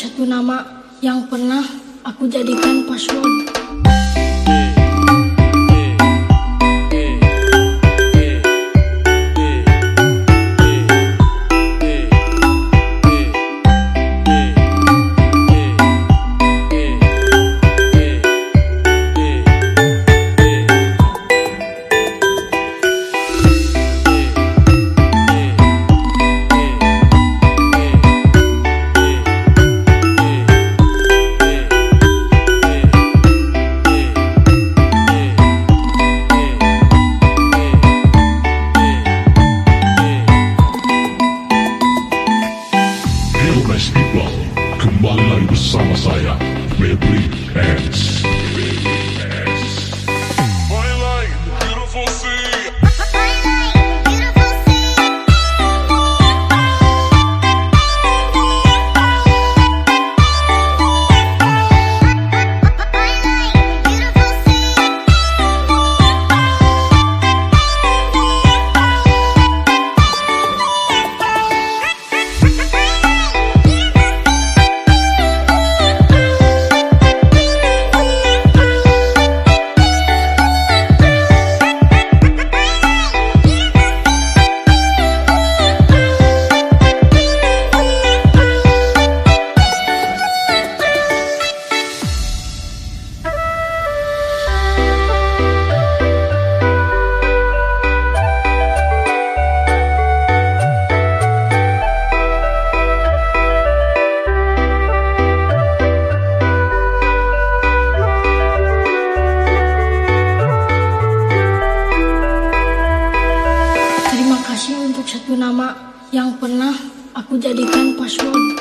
satu nama yang pernah aku jadikan password. Mari bersama saya, Baby Ants. Yang pernah aku jadikan password.